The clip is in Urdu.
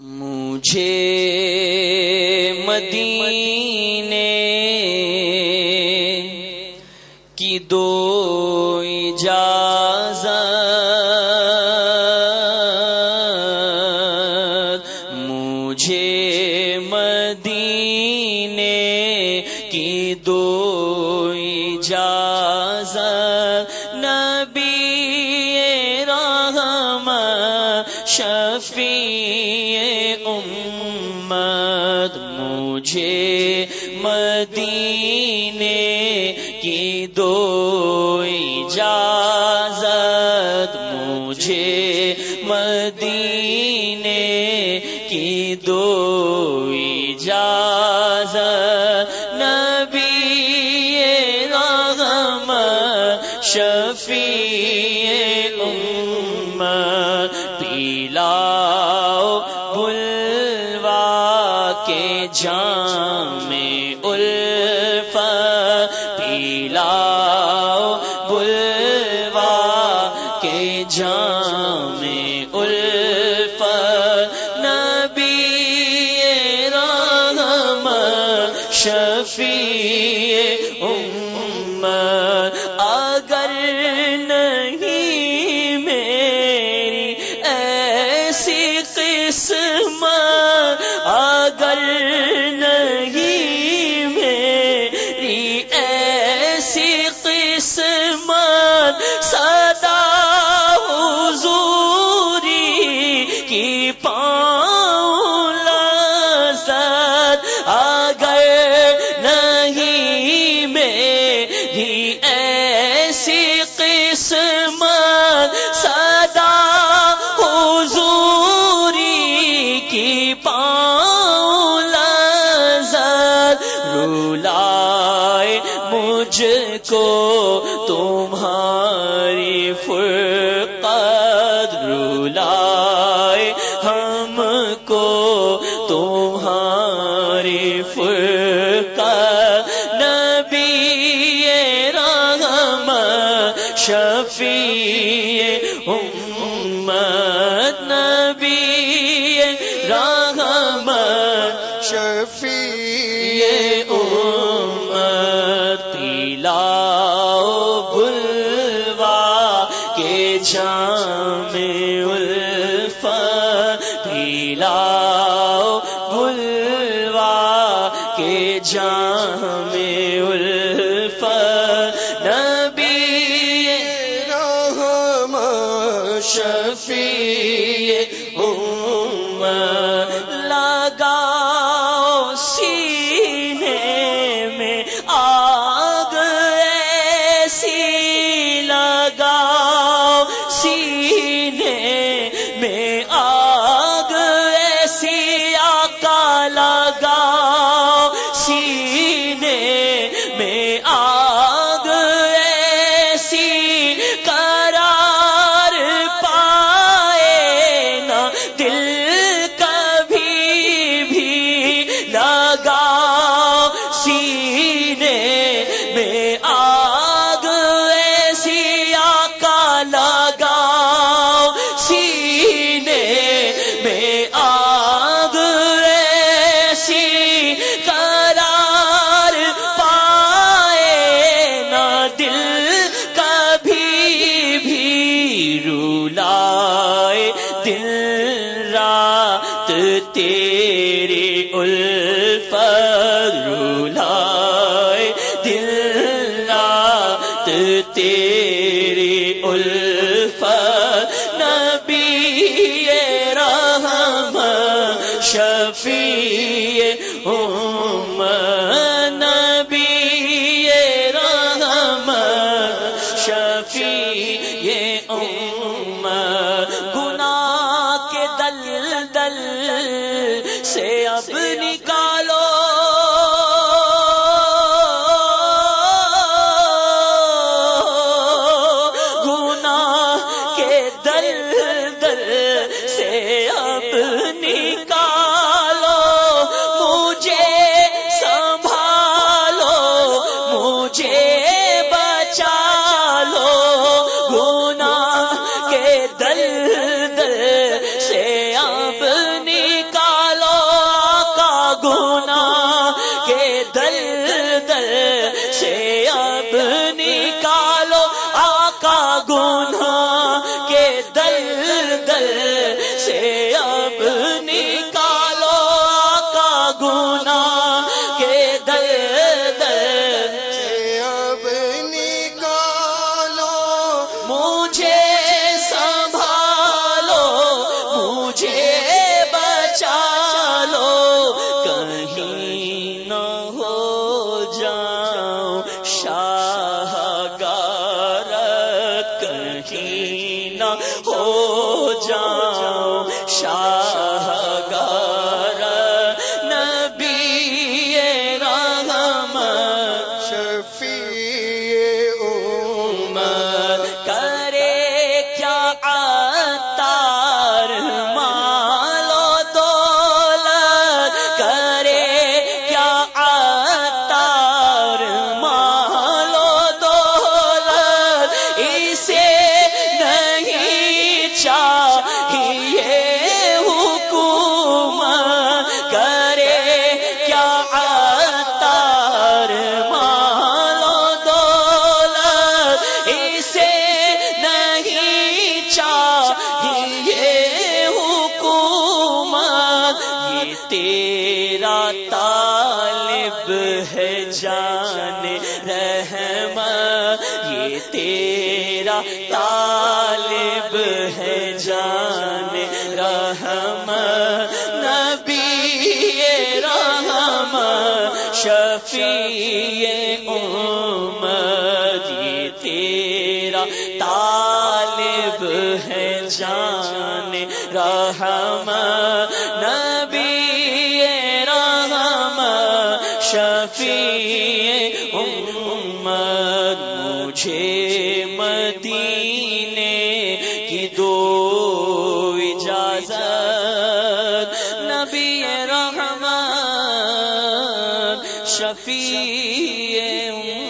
مجھے مدینے کی دو اجازت مجھے شفیع امت مجھے مدینے کی دو اجازت مجھے مدینے کی دو اجازت نبی رحم شفیع امت جام الف پیلاؤ بلوا کے جام الف نبی رحم شفیع مجھ کو تمہاری فرقت رولائے ہم کو تمہاری فرقت۔ نبی رحم شفیع امت۔ نبی رحم شفیع امت تلاؤ بلوا کے جام الف تلاؤ بلوا کے جام الف نبی رحم شفیع امت لگاؤ سینے رولائے دل رات تیری الف رولائے۔ دل رات تیری الف نبی رحم شفیع ام نبی رحم شفیع ام گناہ دل دل سے اب نکالو اب نکالو آقا گناہ کے دل دل سے اب نکالو آقا گناہ کے دل دل سے اب نکالو۔ مجھے سنبھالو، مجھے بچا لو کہیں نہ ہو جان شاہ گار کہیں نہ ہو جاؤ شاہ تیرا طالب ہے جان رحم یہ تیرا طالب ہے جان رحم نبی رحم شفیع امت، یہ تیرا طالب ہے جان رحم نبی شفیع امت مجھے مدینے کی دو اجازت۔ نبی رحمت شفیع امت۔